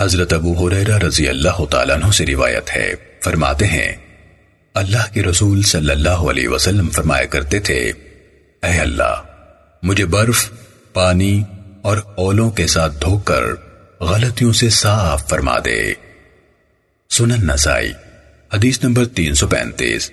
حضرت ابو حریرہ رضی اللہ تعالیٰ عنہ سے روایت ہے۔ فرماتے ہیں، اللہ کے رسول صلی اللہ علیہ وسلم فرمایا کرتے تھے، اے اللہ، مجھے برف، پانی اور اولوں کے ساتھ دھو کر غلطیوں سے صاف فرما دے۔ سنن نسائی، حدیث نمبر تین سو پینتیس۔